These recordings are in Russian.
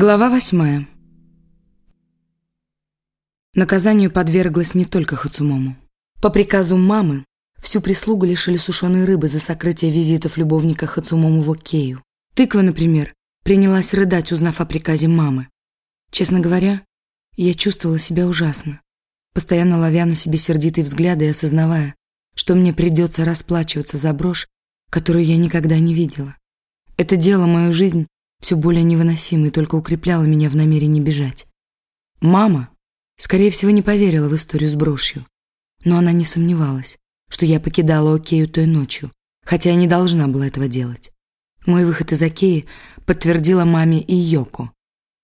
Глава восьмая. Наказанию подверглась не только Хацумому. По приказу мамы всю прислугу лишили сушеной рыбы за сокрытие визитов любовника Хацумому в Окею. Тыква, например, принялась рыдать, узнав о приказе мамы. Честно говоря, я чувствовала себя ужасно, постоянно ловя на себе сердитые взгляды и осознавая, что мне придется расплачиваться за брошь, которую я никогда не видела. Это дело мою жизнь все более невыносимой, только укрепляла меня в намерении бежать. Мама, скорее всего, не поверила в историю с брошью, но она не сомневалась, что я покидала Окею той ночью, хотя я не должна была этого делать. Мой выход из Океи подтвердила маме и Йоко.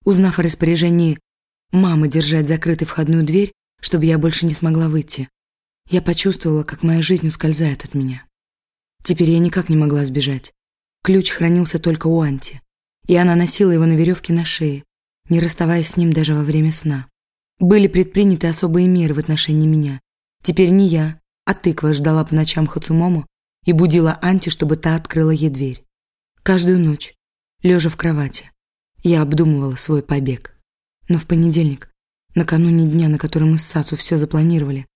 Узнав о распоряжении мамы держать закрытой входную дверь, чтобы я больше не смогла выйти, я почувствовала, как моя жизнь ускользает от меня. Теперь я никак не могла сбежать. Ключ хранился только у Анти и она носила его на веревке на шее, не расставаясь с ним даже во время сна. Были предприняты особые меры в отношении меня. Теперь не я, а тыква ждала по ночам Хацумому и будила Анти, чтобы та открыла ей дверь. Каждую ночь, лежа в кровати, я обдумывала свой побег. Но в понедельник, накануне дня, на который мы с Сацу все запланировали,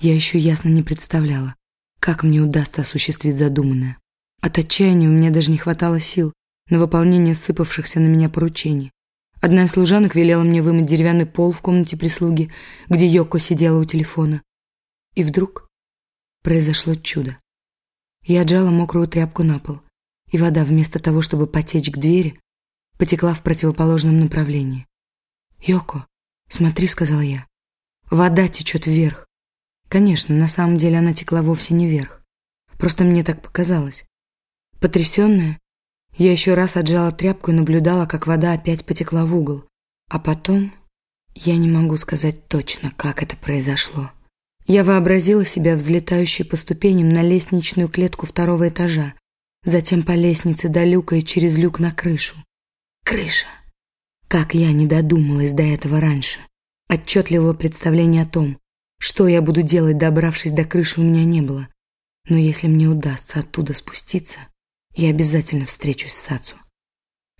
я еще ясно не представляла, как мне удастся осуществить задуманное. От отчаяния у меня даже не хватало сил, на выполнение сыпавшихся на меня поручений. Одна из служанок велела мне вымыть деревянный пол в комнате прислуги, где Йоко сидела у телефона. И вдруг произошло чудо. Я отжала мокрую тряпку на пол, и вода, вместо того, чтобы потечь к двери, потекла в противоположном направлении. «Йоко, смотри», — сказала я. «Вода течет вверх». Конечно, на самом деле она текла вовсе не вверх. Просто мне так показалось. Потрясённая, я еще раз отжала тряпку и наблюдала, как вода опять потекла в угол. А потом... Я не могу сказать точно, как это произошло. Я вообразила себя взлетающей по ступеням на лестничную клетку второго этажа, затем по лестнице до люка и через люк на крышу. Крыша! Как я не додумалась до этого раньше. Отчетливого представления о том, что я буду делать, добравшись до крыши, у меня не было. Но если мне удастся оттуда спуститься, я обязательно встречусь с Сацу.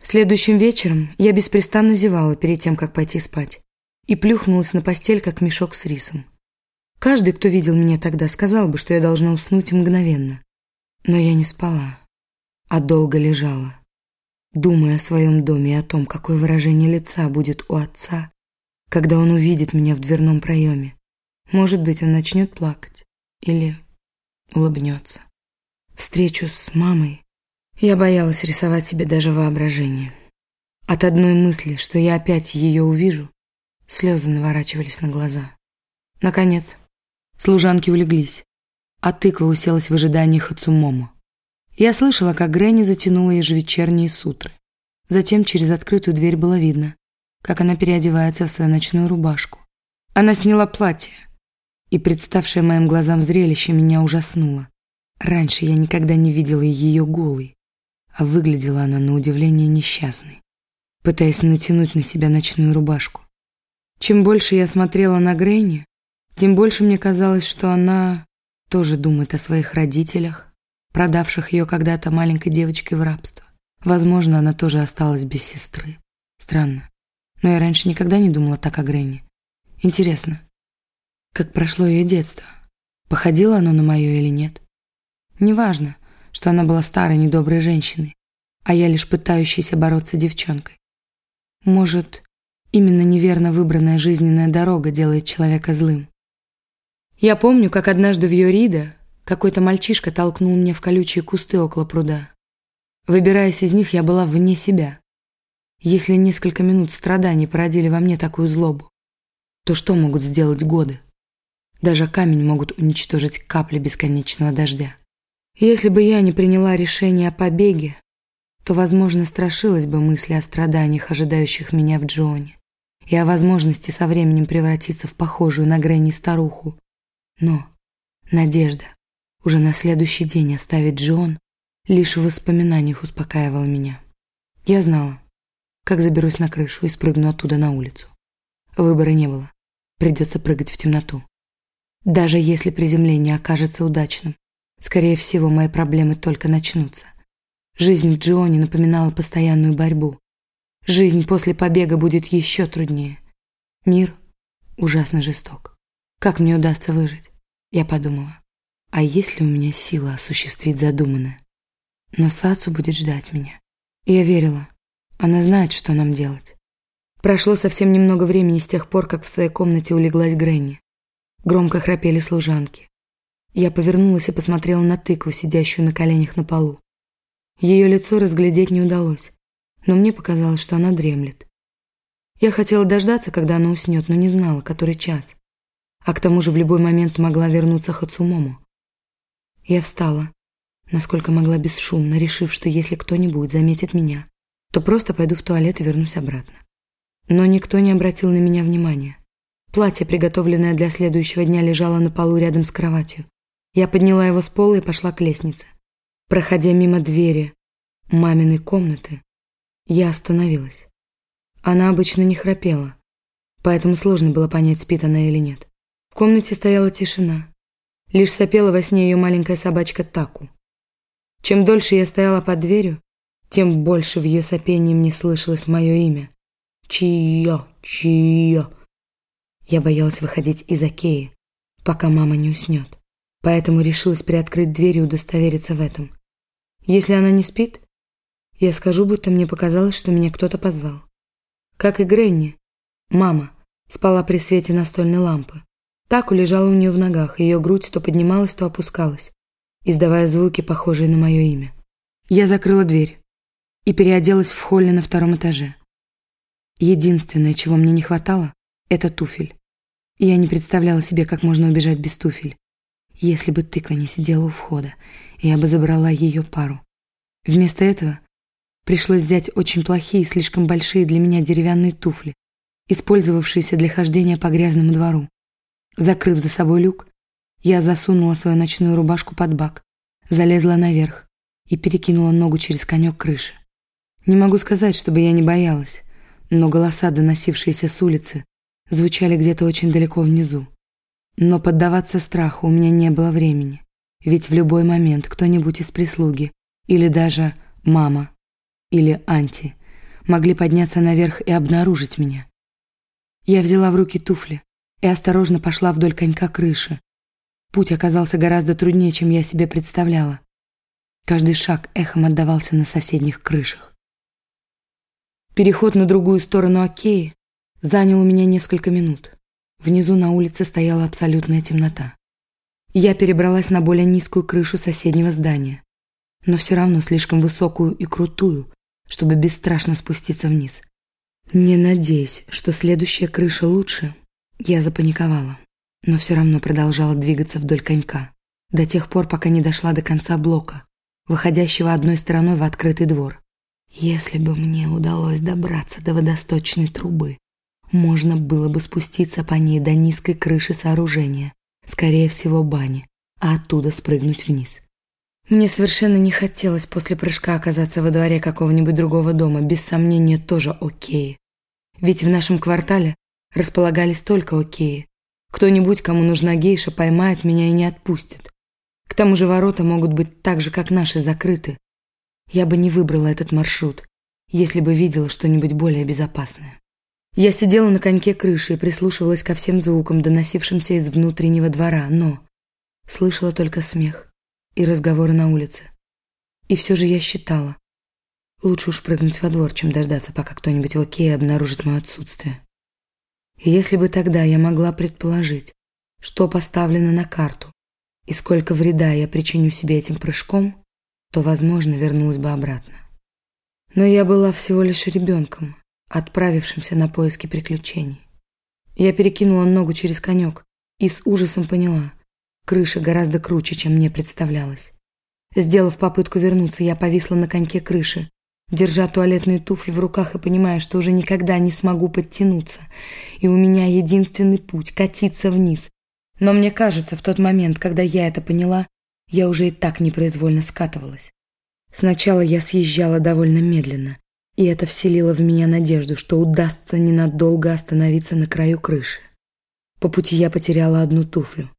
Следующим вечером я беспрестанно зевала перед тем, как пойти спать, и плюхнулась на постель, как мешок с рисом. Каждый, кто видел меня тогда, сказал бы, что я должна уснуть мгновенно. Но я не спала, а долго лежала, думая о своем доме и о том, какое выражение лица будет у отца, когда он увидит меня в дверном проеме. Может быть, он начнет плакать или улыбнется. Встречу с мамой я боялась рисовать себе даже воображение. От одной мысли, что я опять ее увижу, слезы наворачивались на глаза. Наконец, служанки улеглись, а тыква уселась в ожидании Хацумомо. Я слышала, как Грэнни затянула ежевечерние сутры. Затем через открытую дверь было видно, как она переодевается в свою ночную рубашку. Она сняла платье, и представшее моим глазам зрелище меня ужаснуло. Раньше я никогда не видела ее голой а выглядела она на удивление несчастной, пытаясь натянуть на себя ночную рубашку. Чем больше я смотрела на Грейни, тем больше мне казалось, что она тоже думает о своих родителях, продавших ее когда-то маленькой девочкой в рабство. Возможно, она тоже осталась без сестры. Странно. Но я раньше никогда не думала так о Грейни. Интересно, как прошло ее детство? Походило оно на мое или нет? Неважно что она была старой недоброй женщиной, а я лишь пытающейся бороться девчонкой. Может, именно неверно выбранная жизненная дорога делает человека злым. Я помню, как однажды в Йорида какой-то мальчишка толкнул меня в колючие кусты около пруда. Выбираясь из них, я была вне себя. Если несколько минут страданий породили во мне такую злобу, то что могут сделать годы? Даже камень могут уничтожить капли бесконечного дождя. Если бы я не приняла решение о побеге, то, возможно, страшилась бы мысли о страданиях, ожидающих меня в Джоне, и о возможности со временем превратиться в похожую на Грэнни старуху. Но надежда уже на следующий день оставить Джон лишь в воспоминаниях успокаивала меня. Я знала, как заберусь на крышу и спрыгну оттуда на улицу. Выбора не было. Придется прыгать в темноту. Даже если приземление окажется удачным, Скорее всего, мои проблемы только начнутся. Жизнь в Джионе напоминала постоянную борьбу. Жизнь после побега будет еще труднее. Мир ужасно жесток. Как мне удастся выжить? Я подумала. А есть ли у меня сила осуществить задуманное? Но Сацу будет ждать меня. Я верила. Она знает, что нам делать. Прошло совсем немного времени с тех пор, как в своей комнате улеглась Гренни. Громко храпели служанки. Я повернулась и посмотрела на тыкву, сидящую на коленях на полу. Ее лицо разглядеть не удалось, но мне показалось, что она дремлет. Я хотела дождаться, когда она уснет, но не знала, который час. А к тому же в любой момент могла вернуться Хацумому. Я встала, насколько могла бесшумно, решив, что если кто-нибудь заметит меня, то просто пойду в туалет и вернусь обратно. Но никто не обратил на меня внимания. Платье, приготовленное для следующего дня, лежало на полу рядом с кроватью. Я подняла его с пола и пошла к лестнице. Проходя мимо двери маминой комнаты, я остановилась. Она обычно не храпела, поэтому сложно было понять, спит она или нет. В комнате стояла тишина. Лишь сопела во сне ее маленькая собачка Таку. Чем дольше я стояла под дверью, тем больше в ее сопении мне слышалось мое имя. Чио, Чио. Я боялась выходить из Акеи, пока мама не уснет, поэтому решилась приоткрыть дверь и удостовериться в этом. Если она не спит, я скажу, будто мне показалось, что меня кто-то позвал. Как и Гренни, мама спала при свете настольной лампы. Таку лежала у нее в ногах, ее грудь то поднималась, то опускалась, издавая звуки, похожие на мое имя. Я закрыла дверь и переоделась в холле на втором этаже. Единственное, чего мне не хватало, это туфель. Я не представляла себе, как можно убежать без туфель. Если бы тыква не сидела у входа, я бы забрала ее пару. Вместо этого пришлось взять очень плохие, слишком большие для меня деревянные туфли, использовавшиеся для хождения по грязному двору. Закрыв за собой люк, я засунула свою ночную рубашку под бак, залезла наверх и перекинула ногу через конек крыши. Не могу сказать, чтобы я не боялась, но голоса, доносившиеся с улицы, звучали где-то очень далеко внизу. Но поддаваться страху у меня не было времени, ведь в любой момент кто-нибудь из прислуги или даже мама или Анти могли подняться наверх и обнаружить меня. Я взяла в руки туфли, и осторожно пошла вдоль конька крыши. Путь оказался гораздо труднее, чем я себе представляла. Каждый шаг эхом отдавался на соседних крышах. Переход на другую сторону Океи занял у меня несколько минут. Внизу на улице стояла абсолютная темнота. Я перебралась на более низкую крышу соседнего здания, но все равно слишком высокую и крутую, чтобы бесстрашно спуститься вниз. Не надеясь, что следующая крыша лучше, я запаниковала, но все равно продолжала двигаться вдоль конька, до тех пор, пока не дошла до конца блока, выходящего одной стороной в открытый двор. Если бы мне удалось добраться до водосточной трубы, можно было бы спуститься по ней до низкой крыши сооружения, скорее всего бани, а оттуда спрыгнуть вниз. Мне совершенно не хотелось после прыжка оказаться во дворе какого-нибудь другого дома, без сомнения тоже окей. Ведь в нашем квартале располагались только океи. Кто-нибудь, кому нужна гейша, поймает меня и не отпустит. К тому же ворота могут быть так же, как наши, закрыты. Я бы не выбрала этот маршрут, если бы видела что-нибудь более безопасное. Я сидела на коньке крыши и прислушивалась ко всем звукам, доносившимся из внутреннего двора, но слышала только смех и разговоры на улице. И все же я считала, лучше уж прыгнуть во двор, чем дождаться, пока кто-нибудь в окее обнаружит мое отсутствие. И если бы тогда я могла предположить, что поставлено на карту и сколько вреда я причиню себе этим прыжком, то, возможно, вернулась бы обратно. Но я была всего лишь ребенком, отправившимся на поиски приключений. Я перекинула ногу через конек и с ужасом поняла, крыша гораздо круче, чем мне представлялось. Сделав попытку вернуться, я повисла на коньке крыши держа туалетные туфли в руках и понимая, что уже никогда не смогу подтянуться, и у меня единственный путь – катиться вниз. Но мне кажется, в тот момент, когда я это поняла, я уже и так непроизвольно скатывалась. Сначала я съезжала довольно медленно, и это вселило в меня надежду, что удастся ненадолго остановиться на краю крыши. По пути я потеряла одну туфлю,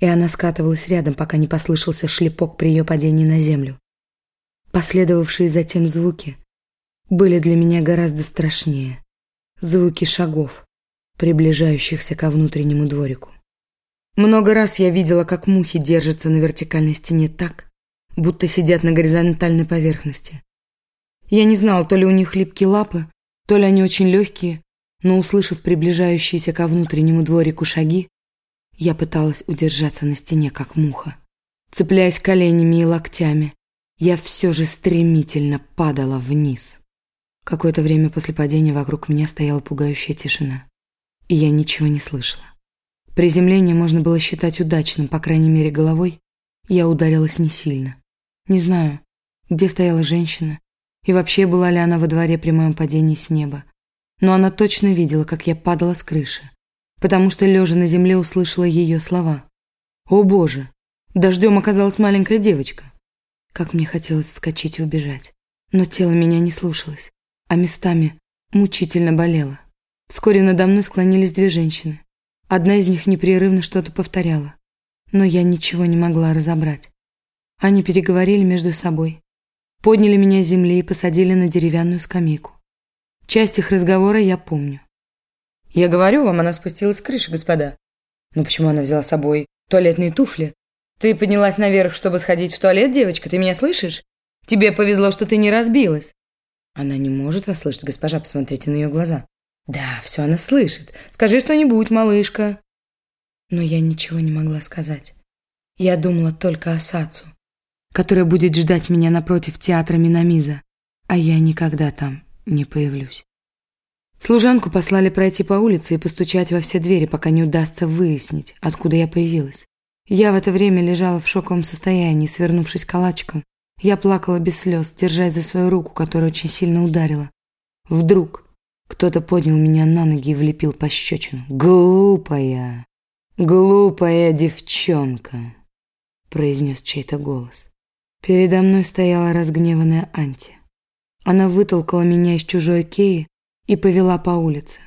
и она скатывалась рядом, пока не послышался шлепок при ее падении на землю. Последовавшие затем звуки были для меня гораздо страшнее. Звуки шагов, приближающихся ко внутреннему дворику. Много раз я видела, как мухи держатся на вертикальной стене так, будто сидят на горизонтальной поверхности. Я не знала, то ли у них липкие лапы, то ли они очень легкие, но, услышав приближающиеся ко внутреннему дворику шаги, я пыталась удержаться на стене, как муха. Цепляясь коленями и локтями, я все же стремительно падала вниз. Какое-то время после падения вокруг меня стояла пугающая тишина, и я ничего не слышала. Приземление можно было считать удачным, по крайней мере, головой я ударилась не сильно. Не знаю, где стояла женщина, и вообще была ли она во дворе при моем падении с неба. Но она точно видела, как я падала с крыши, потому что, лежа на земле, услышала ее слова. «О боже! Дождем оказалась маленькая девочка!» Как мне хотелось вскочить и убежать. Но тело меня не слушалось, а местами мучительно болело. Вскоре надо мной склонились две женщины. Одна из них непрерывно что-то повторяла, но я ничего не могла разобрать. Они переговорили между собой, подняли меня с земли и посадили на деревянную скамейку. Часть их разговора я помню. «Я говорю вам, она спустилась с крыши, господа. Но почему она взяла с собой туалетные туфли? Ты поднялась наверх, чтобы сходить в туалет, девочка, ты меня слышишь? Тебе повезло, что ты не разбилась». Она не может вас слышать, госпожа, посмотрите на ее глаза. Да, все она слышит. Скажи что-нибудь, малышка. Но я ничего не могла сказать. Я думала только о Сацу, которая будет ждать меня напротив театра Минамиза, а я никогда там не появлюсь. Служанку послали пройти по улице и постучать во все двери, пока не удастся выяснить, откуда я появилась. Я в это время лежала в шоковом состоянии, свернувшись калачиком. Я плакала без слез, держась за свою руку, которая очень сильно ударила. Вдруг кто-то поднял меня на ноги и влепил пощечину. «Глупая, глупая девчонка!» произнес чей-то голос. Передо мной стояла разгневанная Анти. Она вытолкала меня из чужой Кеи и повела по улице.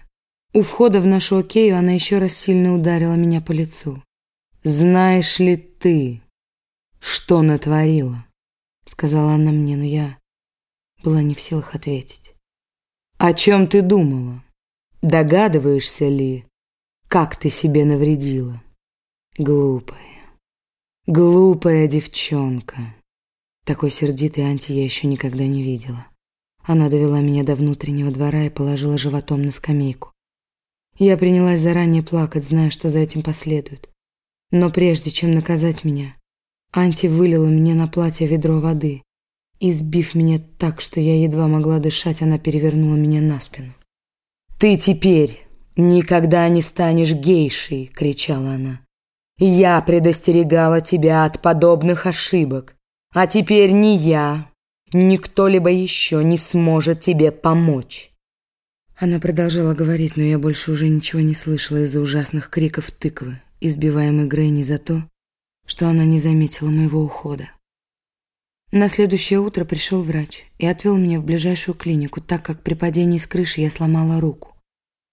У входа в нашу Окею она еще раз сильно ударила меня по лицу. «Знаешь ли ты, что натворила?» Сказала она мне, но я была не в силах ответить. «О чем ты думала? Догадываешься ли, как ты себе навредила?» «Глупая, глупая девчонка!» Такой сердитой Анти я еще никогда не видела. Она довела меня до внутреннего двора и положила животом на скамейку. Я принялась заранее плакать, зная, что за этим последует. Но прежде чем наказать меня, Анти вылила мне на платье ведро воды. Избив меня так, что я едва могла дышать, она перевернула меня на спину. «Ты теперь никогда не станешь гейшей!» — кричала она. «Я предостерегала тебя от подобных ошибок, а теперь ни я, Никто либо еще не сможет тебе помочь. Она продолжала говорить, но я больше уже ничего не слышала из-за ужасных криков тыквы, избиваемой Грейни за то, что она не заметила моего ухода. На следующее утро пришел врач и отвел меня в ближайшую клинику, так как при падении с крыши я сломала руку.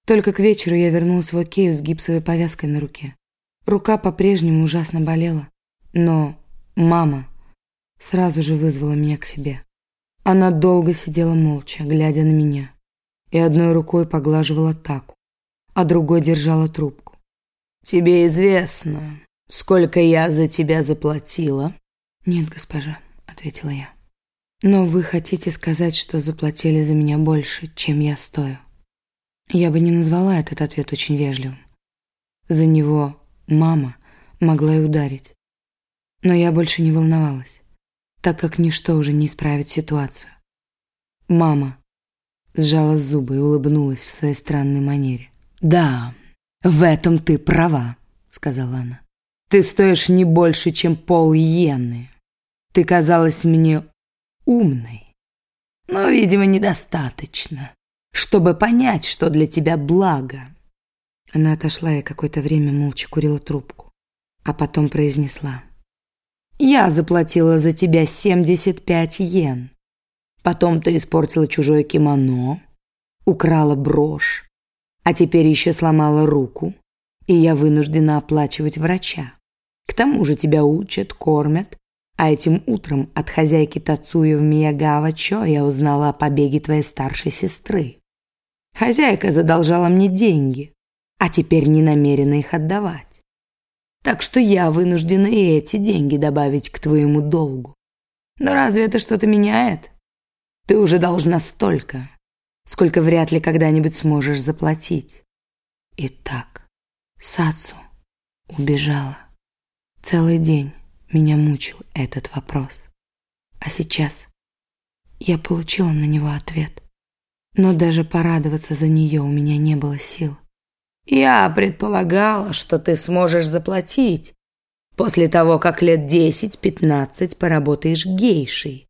Только к вечеру я вернулась в Окею с гипсовой повязкой на руке. Рука по-прежнему ужасно болела, но мама сразу же вызвала меня к себе. Она долго сидела молча, глядя на меня, и одной рукой поглаживала таку, а другой держала трубку. «Тебе известно, сколько я за тебя заплатила?» «Нет, госпожа», — ответила я. «Но вы хотите сказать, что заплатили за меня больше, чем я стою?» Я бы не назвала этот ответ очень вежливым. За него мама могла и ударить. Но я больше не волновалась так как ничто уже не исправит ситуацию. Мама сжала зубы и улыбнулась в своей странной манере. «Да, в этом ты права», — сказала она. «Ты стоишь не больше, чем пол иены. Ты казалась мне умной, но, видимо, недостаточно, чтобы понять, что для тебя благо». Она отошла и какое-то время молча курила трубку, а потом произнесла. Я заплатила за тебя 75 йен. Потом ты испортила чужое кимоно, украла брошь, а теперь еще сломала руку, и я вынуждена оплачивать врача. К тому же тебя учат, кормят, А этим утром от хозяйки Тацуи в Миягава Чо я узнала о побеге твоей старшей сестры. Хозяйка задолжала мне деньги, а теперь не намерена их отдавать. Так что я вынуждена и эти деньги добавить к твоему долгу. Но разве это что-то меняет? Ты уже должна столько, сколько вряд ли когда-нибудь сможешь заплатить. Итак, Сацу убежала. Целый день меня мучил этот вопрос. А сейчас я получила на него ответ. Но даже порадоваться за нее у меня не было сил. «Я предполагала, что ты сможешь заплатить после того, как лет десять-пятнадцать поработаешь гейшей»,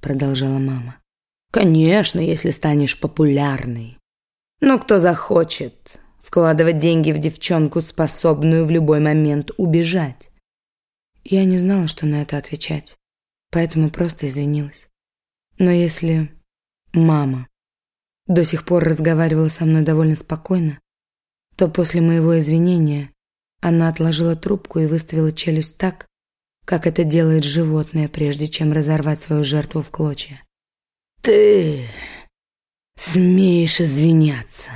продолжала мама. «Конечно, если станешь популярной. Но кто захочет вкладывать деньги в девчонку, способную в любой момент убежать?» Я не знала, что на это отвечать, поэтому просто извинилась. Но если мама до сих пор разговаривала со мной довольно спокойно, то после моего извинения она отложила трубку и выставила челюсть так, как это делает животное, прежде чем разорвать свою жертву в клочья. «Ты смеешь извиняться?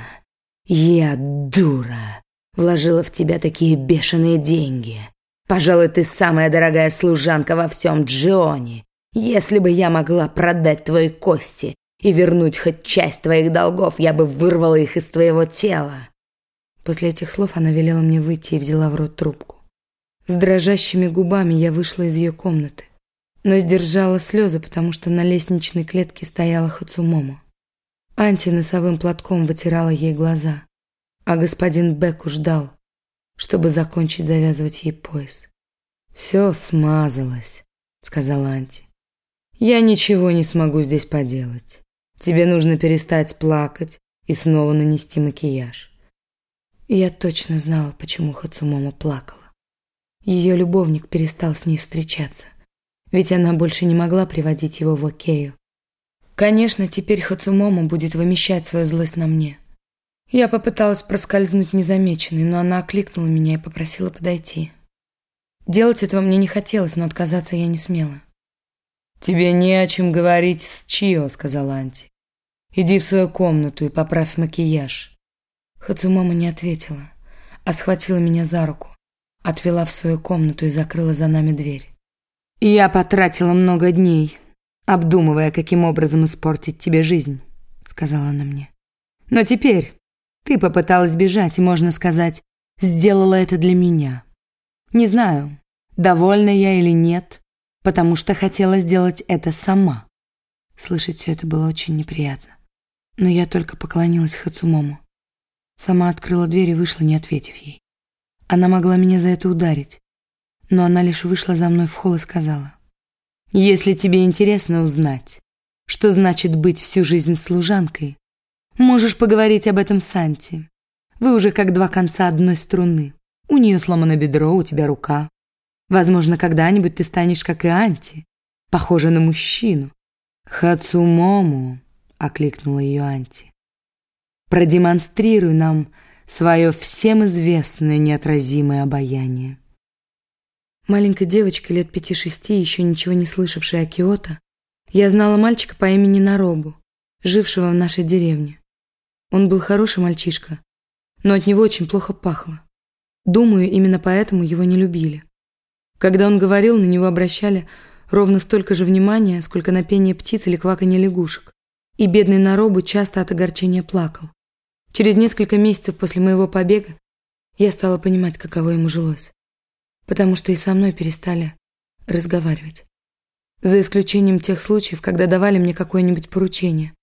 Я дура, вложила в тебя такие бешеные деньги. Пожалуй, ты самая дорогая служанка во всем Джионе. Если бы я могла продать твои кости и вернуть хоть часть твоих долгов, я бы вырвала их из твоего тела». После этих слов она велела мне выйти и взяла в рот трубку. С дрожащими губами я вышла из ее комнаты, но сдержала слезы, потому что на лестничной клетке стояла Хацумомо. Анти носовым платком вытирала ей глаза, а господин Беку ждал, чтобы закончить завязывать ей пояс. «Все смазалось», — сказала Анти. «Я ничего не смогу здесь поделать. Тебе нужно перестать плакать и снова нанести макияж». Я точно знала, почему Хацумомо плакала. Ее любовник перестал с ней встречаться, ведь она больше не могла приводить его в Окею. Конечно, теперь Хацумомо будет вымещать свою злость на мне. Я попыталась проскользнуть незамеченной, но она окликнула меня и попросила подойти. Делать этого мне не хотелось, но отказаться я не смела. «Тебе не о чем говорить с Чио», — сказала Анти. «Иди в свою комнату и поправь макияж». Хацумама не ответила, а схватила меня за руку, отвела в свою комнату и закрыла за нами дверь. «Я потратила много дней, обдумывая, каким образом испортить тебе жизнь», — сказала она мне. «Но теперь ты попыталась бежать и, можно сказать, сделала это для меня. Не знаю, довольна я или нет, потому что хотела сделать это сама. Слышать все это было очень неприятно. Но я только поклонилась Хацумому. Сама открыла дверь и вышла, не ответив ей. Она могла меня за это ударить, но она лишь вышла за мной в холл и сказала: "Если тебе интересно узнать, что значит быть всю жизнь служанкой, Можешь поговорить об этом с Анти. Вы уже как два конца одной струны. У нее сломано бедро, у тебя рука. Возможно, когда-нибудь ты станешь как и Анти, похожа на мужчину. Хацумому, окликнула ее Анти. Продемонстрируй нам свое всем известное неотразимое обаяние. Маленькая девочка лет пяти-шести, еще ничего не слышавшая о Киото, я знала мальчика по имени Наробу, жившего в нашей деревне. Он был хороший мальчишка, но от него очень плохо пахло. Думаю, именно поэтому его не любили. Когда он говорил, на него обращали ровно столько же внимания, сколько на пение птиц или кваканье лягушек. И бедный Наробу часто от огорчения плакал. Через несколько месяцев после моего побега я стала понимать, каково ему жилось. Потому что и со мной перестали разговаривать. За исключением тех случаев, когда давали мне какое-нибудь поручение.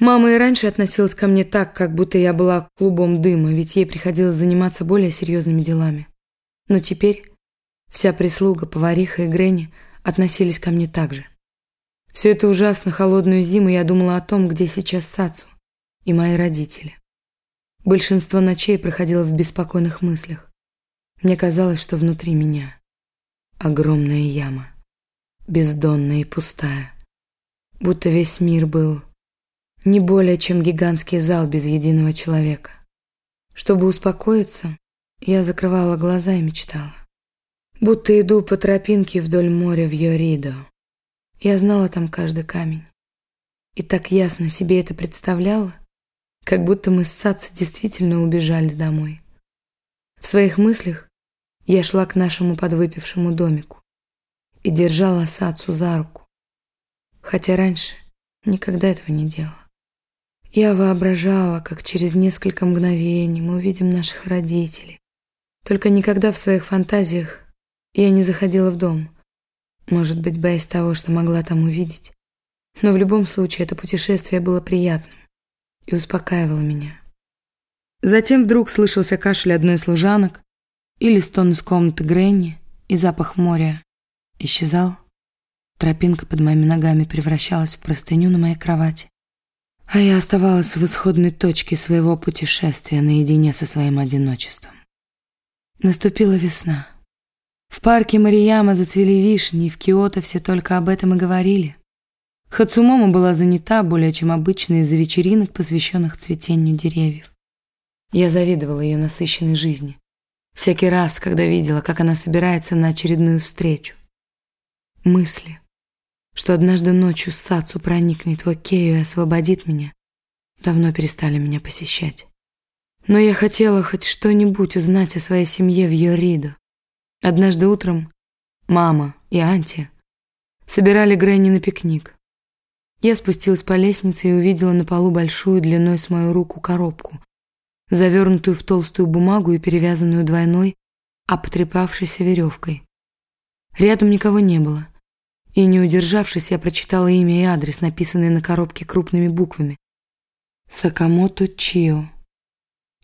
Мама и раньше относилась ко мне так, как будто я была клубом дыма, ведь ей приходилось заниматься более серьезными делами. Но теперь вся прислуга, повариха и Гренни относились ко мне так же. Всю эту ужасно холодную зиму я думала о том, где сейчас Сацу и мои родители. Большинство ночей проходило в беспокойных мыслях. Мне казалось, что внутри меня огромная яма, бездонная и пустая, будто весь мир был не более чем гигантский зал без единого человека. Чтобы успокоиться, я закрывала глаза и мечтала. Будто иду по тропинке вдоль моря в Йоридо. Я знала там каждый камень. И так ясно себе это представляла, как будто мы с Сатси действительно убежали домой. В своих мыслях я шла к нашему подвыпившему домику и держала Сацу за руку, хотя раньше никогда этого не делала. Я воображала, как через несколько мгновений мы увидим наших родителей. Только никогда в своих фантазиях я не заходила в дом. Может быть, боясь того, что могла там увидеть. Но в любом случае это путешествие было приятным и успокаивало меня. Затем вдруг слышался кашель одной из служанок или стон из комнаты Гренни, и запах моря исчезал. Тропинка под моими ногами превращалась в простыню на моей кровати, а я оставалась в исходной точке своего путешествия наедине со своим одиночеством. Наступила весна. В парке Марияма зацвели вишни, и в Киото все только об этом и говорили. Хацумомо была занята более чем обычно из-за вечеринок, посвященных цветению деревьев. Я завидовала ее насыщенной жизни. Всякий раз, когда видела, как она собирается на очередную встречу. Мысли, что однажды ночью Сацу проникнет в Окею и освободит меня, давно перестали меня посещать. Но я хотела хоть что-нибудь узнать о своей семье в Йоридо. Однажды утром мама и Анти собирали Грэнни на пикник. Я спустилась по лестнице и увидела на полу большую длиной с мою руку коробку, завернутую в толстую бумагу и перевязанную двойной, обтрепавшейся веревкой. Рядом никого не было, и, не удержавшись, я прочитала имя и адрес, написанные на коробке крупными буквами. Сакамото Чио,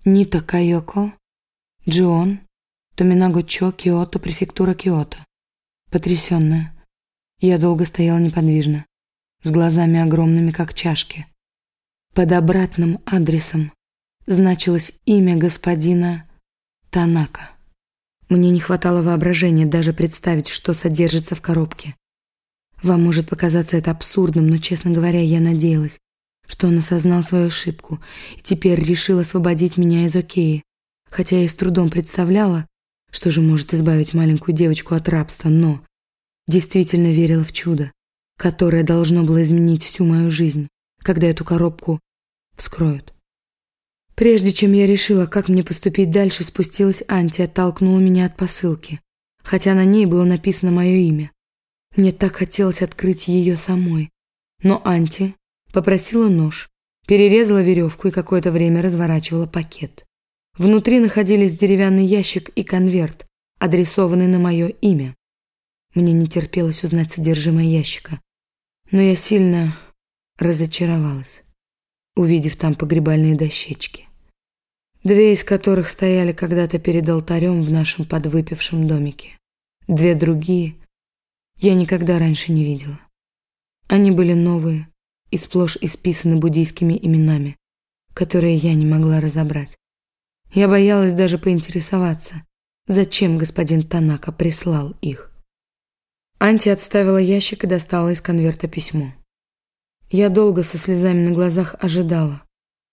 Нита Кайоко, Джион, Томинагочо, Киото, префектура Киото. Потрясенная. Я долго стояла неподвижно, с глазами огромными, как чашки. Под обратным адресом значилось имя господина Танака. Мне не хватало воображения даже представить, что содержится в коробке. Вам может показаться это абсурдным, но, честно говоря, я надеялась, что он осознал свою ошибку и теперь решил освободить меня из Океи, хотя я и с трудом представляла, что же может избавить маленькую девочку от рабства, но действительно верила в чудо, которое должно было изменить всю мою жизнь, когда эту коробку вскроют. Прежде чем я решила, как мне поступить дальше, спустилась Анти и оттолкнула меня от посылки, хотя на ней было написано мое имя. Мне так хотелось открыть ее самой. Но Анти попросила нож, перерезала веревку и какое-то время разворачивала пакет. Внутри находились деревянный ящик и конверт, адресованный на мое имя. Мне не терпелось узнать содержимое ящика, но я сильно разочаровалась, увидев там погребальные дощечки, две из которых стояли когда-то перед алтарем в нашем подвыпившем домике. Две другие я никогда раньше не видела. Они были новые и сплошь исписаны буддийскими именами, которые я не могла разобрать. Я боялась даже поинтересоваться, зачем господин Танака прислал их. Анти отставила ящик и достала из конверта письмо. Я долго со слезами на глазах ожидала,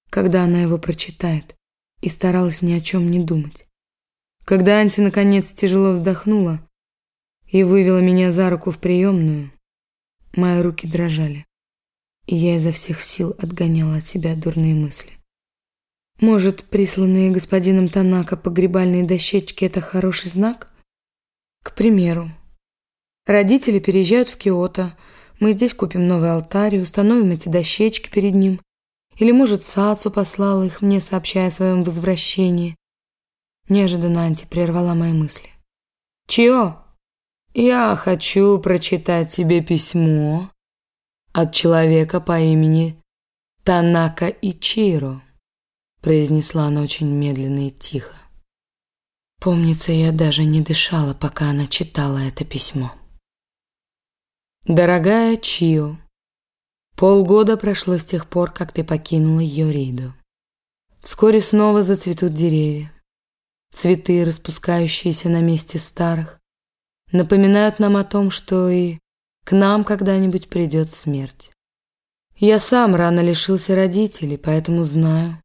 когда она его прочитает, и старалась ни о чем не думать. Когда Анти наконец тяжело вздохнула, и вывела меня за руку в приемную, мои руки дрожали, и я изо всех сил отгоняла от себя дурные мысли. Может, присланные господином Танака погребальные дощечки – это хороший знак? К примеру, родители переезжают в Киото, мы здесь купим новый алтарь и установим эти дощечки перед ним. Или, может, Сацу послала их мне, сообщая о своем возвращении. Неожиданно Анти прервала мои мысли. «Чио!» Я хочу прочитать тебе письмо от человека по имени Танака Ичиро, произнесла она очень медленно и тихо. Помнится, я даже не дышала, пока она читала это письмо. Дорогая Чио, полгода прошло с тех пор, как ты покинула Йориду. Вскоре снова зацветут деревья. Цветы, распускающиеся на месте старых, напоминают нам о том, что и к нам когда-нибудь придет смерть. Я сам рано лишился родителей, поэтому знаю,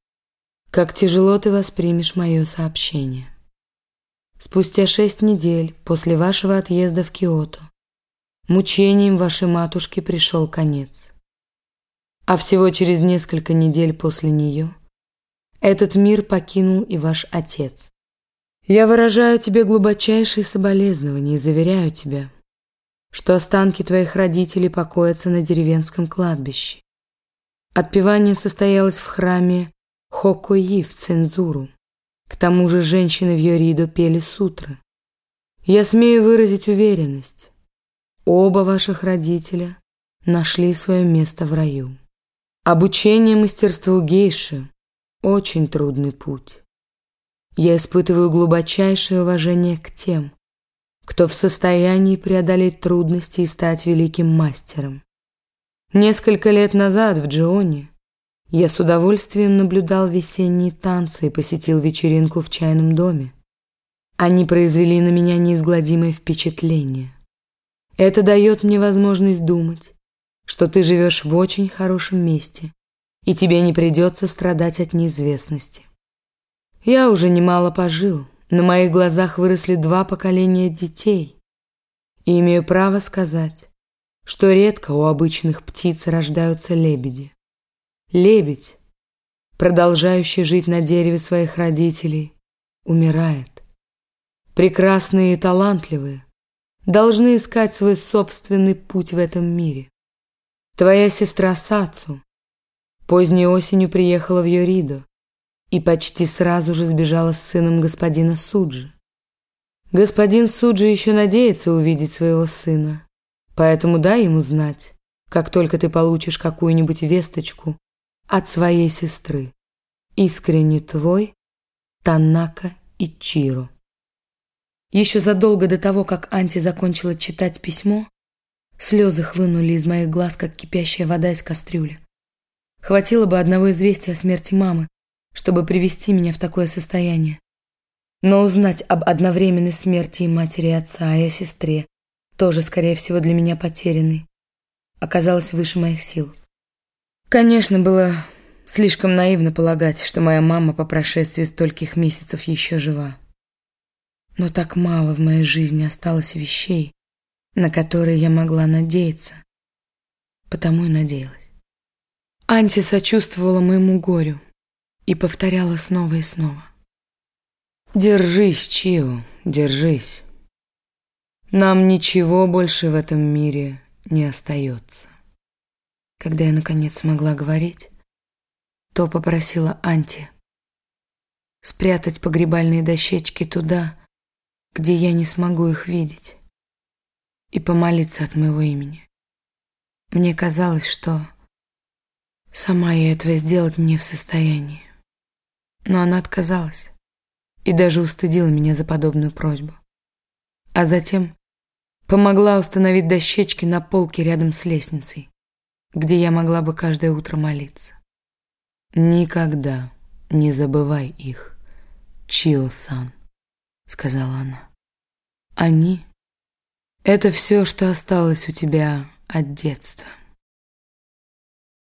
как тяжело ты воспримешь мое сообщение. спустя шесть недель после вашего отъезда в Киото, мучением вашей матушки пришел конец. А всего через несколько недель после нее этот мир покинул и ваш отец. Я выражаю тебе глубочайшие соболезнования и заверяю тебя, что останки твоих родителей покоятся на деревенском кладбище. Отпевание состоялось в храме Хокои в цензуру. К тому же женщины в Йоридо пели сутры. Я смею выразить уверенность. Оба ваших родителя нашли свое место в раю. Обучение мастерству гейши – очень трудный путь. Я испытываю глубочайшее уважение к тем, кто в состоянии преодолеть трудности и стать великим мастером. Несколько лет назад в Джионе я с удовольствием наблюдал весенние танцы и посетил вечеринку в чайном доме. Они произвели на меня неизгладимое впечатление. Это дает мне возможность думать, что ты живешь в очень хорошем месте, и тебе не придется страдать от неизвестности. Я уже немало пожил, на моих глазах выросли два поколения детей, и имею право сказать, что редко у обычных птиц рождаются лебеди. Лебедь, продолжающий жить на дереве своих родителей, умирает. Прекрасные и талантливые должны искать свой собственный путь в этом мире. Твоя сестра Сацу поздней осенью приехала в Йоридо и почти сразу же сбежала с сыном господина Суджи. Господин Суджи еще надеется увидеть своего сына, поэтому дай ему знать, как только ты получишь какую-нибудь весточку от своей сестры. Искренне твой Танака Ичиро. Еще задолго до того, как Анти закончила читать письмо, слезы хлынули из моих глаз, как кипящая вода из кастрюли. Хватило бы одного известия о смерти мамы, чтобы привести меня в такое состояние. Но узнать об одновременной смерти и матери и отца, и о сестре, тоже, скорее всего, для меня потерянной, оказалось выше моих сил. Конечно, было слишком наивно полагать, что моя мама по прошествии стольких месяцев еще жива. Но так мало в моей жизни осталось вещей, на которые я могла надеяться. Потому и надеялась. Анти сочувствовала моему горю и повторяла снова и снова. «Держись, Чио, держись. Нам ничего больше в этом мире не остается». Когда я, наконец, смогла говорить, то попросила Анти спрятать погребальные дощечки туда, где я не смогу их видеть, и помолиться от моего имени. Мне казалось, что сама я этого сделать не в состоянии. Но она отказалась и даже устыдила меня за подобную просьбу. А затем помогла установить дощечки на полке рядом с лестницей где я могла бы каждое утро молиться. «Никогда не забывай их, Чио-сан», — сказала она. «Они — это все, что осталось у тебя от детства».